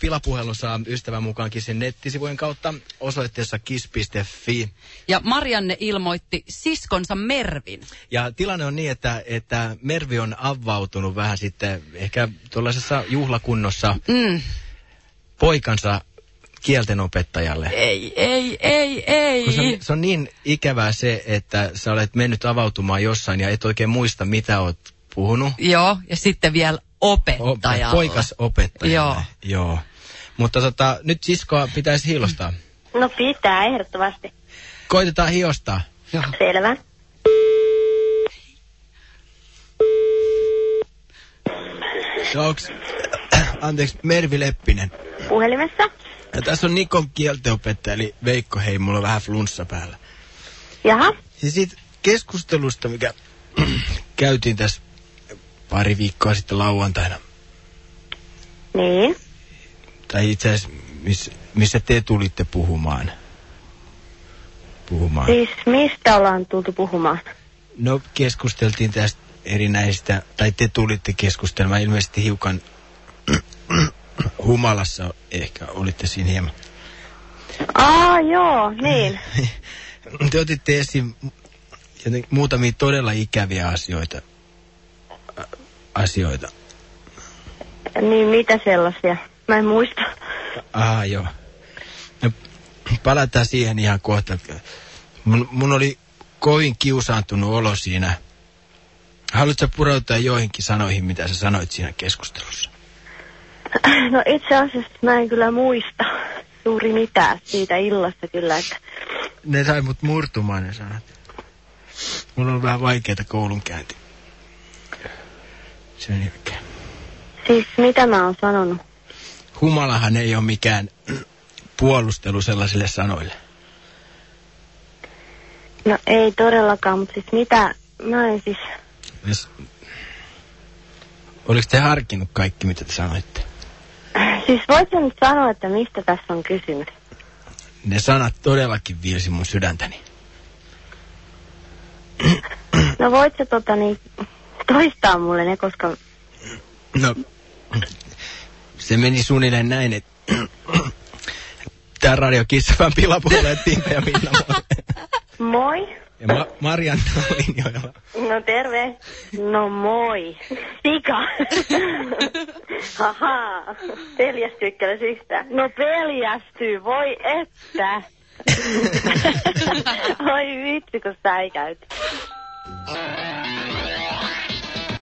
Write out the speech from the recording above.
Pilapuhelu saa ystävän mukaan Kissin nettisivujen kautta osoitteessa kiss.fi. Ja Marianne ilmoitti siskonsa Mervin. Ja tilanne on niin, että, että Mervi on avautunut vähän sitten ehkä tuollaisessa juhlakunnossa Mm. poikansa kieltenopettajalle. Ei, ei, ei, ei. Kun se, on, se on niin ikävää se, että sä olet mennyt avautumaan jossain ja et oikein muista, mitä oot puhunut. Joo, ja sitten vielä opettajalle. Poikas opettajalle. Joo. Joo. Mutta tota, nyt siskoa pitäisi hiilostaa. No pitää, ehdottomasti. Koitetaan hiostaa. Joo. Selvä. Onks, anteeksi, Mervi Leppinen. Puhelimessa. Ja tässä on Nikon kielteopettaja, eli Veikko, hei, mulla on vähän flunssa päällä. Jaha. Ja siitä keskustelusta, mikä käytiin tässä pari viikkoa sitten lauantaina, Niin. Tai itse asiassa, miss, missä te tulitte puhumaan. Puhumaan. Siis mistä ollaan tultu puhumaan? No, keskusteltiin tästä erinäistä, tai te tulitte keskustelemaan ilmeisesti hiukan humalassa ehkä, olitte siinä hieman. Aa, joo, niin. Te otitte esiin muutamia todella ikäviä asioita. asioita. Niin, mitä sellaisia? Mä en muista. Ah, joo. No, palataan siihen ihan kohta. Mun, mun oli kovin kiusaantunut olo siinä. Haluatko pureutua joihinkin sanoihin, mitä sä sanoit siinä keskustelussa? No itse asiassa mä en kyllä muista juuri mitään siitä illasta kyllä, että Ne sai mut murtumaan ne sanat. Mulla on vähän vaikeeta koulunkäynti. Se on oikein. siis mitä mä oon sanonut? Humalahan ei ole mikään puolustelu sellaisille sanoille. No ei todellakaan, mutta siis mitä, mä en siis, Jos... Oliko te harkinnut kaikki, mitä te sanoitte? siis voit nyt sanoa, että mistä tässä on kysymys? Ne sanat todellakin viilsi mun sydäntäni. No voit sä tota niin, toistaa mulle ne, koska No, se meni suunnilleen näin, että Tää radio Kissafan pilapuolelle Timpe ja Minna moi. moi. Ja Ma- Marianna on linjoilla. No terve. No moi. Sika. Haha. Peljästyykö yhtään? No peljästyy, voi että. Oi vitsi, kun säikäyt.